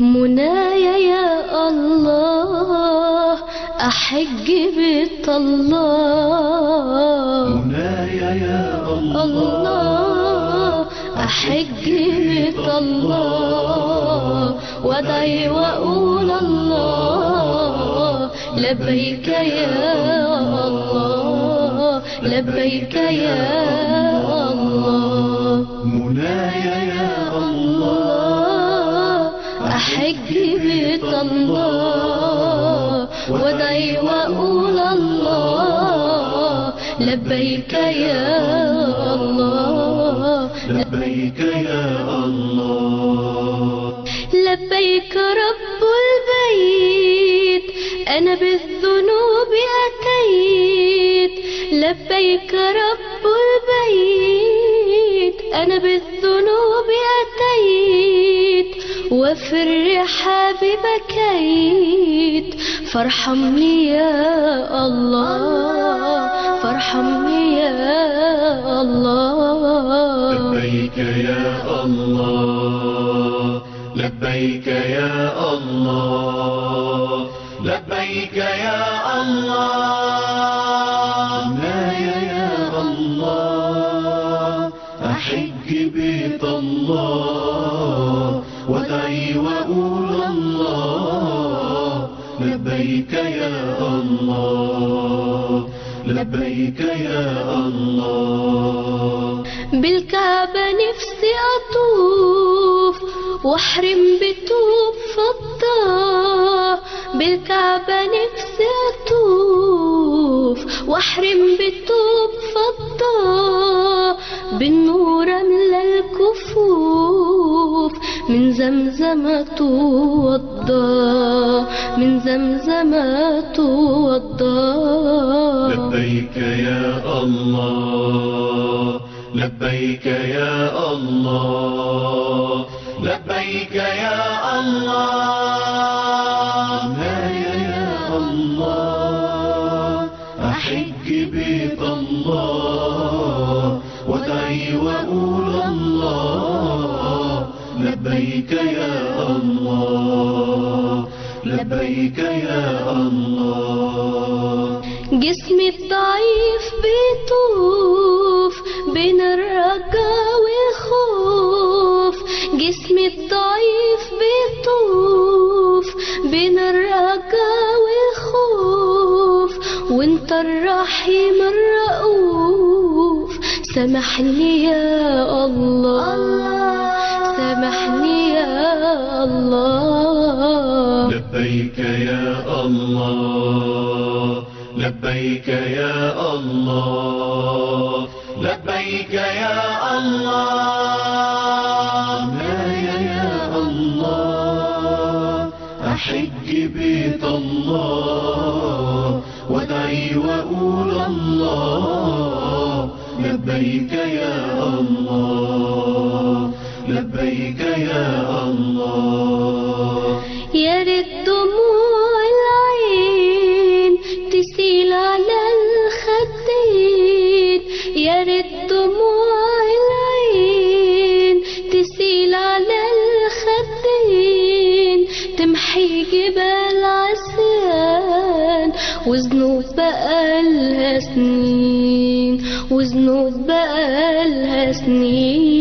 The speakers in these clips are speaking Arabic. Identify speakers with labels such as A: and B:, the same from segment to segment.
A: منايا يا الله أحج بيت الله
B: منايا يا الله
A: أحج بيت الله وادعي وأقول الله لبيك يا الله لبيك يا الله.
B: منايا يا الله
A: أحج بيت الله وادعي وأقول الله لبيك يا الله
B: لبيك يا الله.
A: لبيك رب البيت أنا بالذنوب أتيت. لبيك رب البيت أنا بالذنوب وفي الرحاب بكيت فارحمني يا الله فارحمني يا الله.
B: لبيك يا الله لبيك يا الله لبيك يا الله. يا الله أحج بيت الله. لبيك يا الله. لبيك يا الله.
A: بالكعبة نفسي أطوف وأحرم بتوب فضة. بالكعبة نفسي أطوف وأحرم بتوب فضة. بالنور من زمزم توضى من زمزم توضى.
B: لبيك يا الله لبيك يا الله لبيك يا الله. منايا يا الله أحج بيت الله. لبيك يا الله لبيك يا الله.
A: جسمي الضعيف بيطوف بين الرجا والخوف. جسمي الضعيف بيطوف بين الرجا والخوف. وانت الرحيم الرؤوف. سامحني يا الله سامحني يا الله.
B: لبيك يا الله. لبيك يا الله. لبيك يا الله. منايا يا الله. أحج بيت الله. وادعي وأقول الله. لبيك يا الله. لبيك يا الله.
A: يا ريت دموع العين تسيل على الخدين. يا ريت دموع العين تسيل على الخدين. تمحي جبال عصيان وذنوب بقالها سنين. وذنوب بقالها سنين.
B: لبيك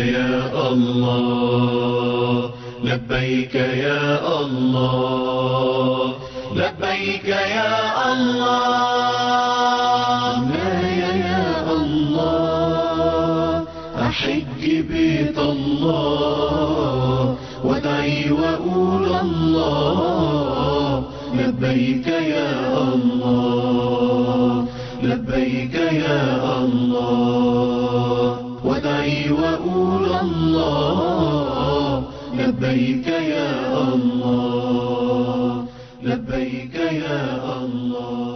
B: يا الله. لبيك يا الله. لبيك يا الله. منايا يا الله. أحج بيت الله. وادعي وأقول الله. لبيك يا الله. لبيك يا الله. وادعي وأقول الله. لبيك يا الله. لبيك يا الله.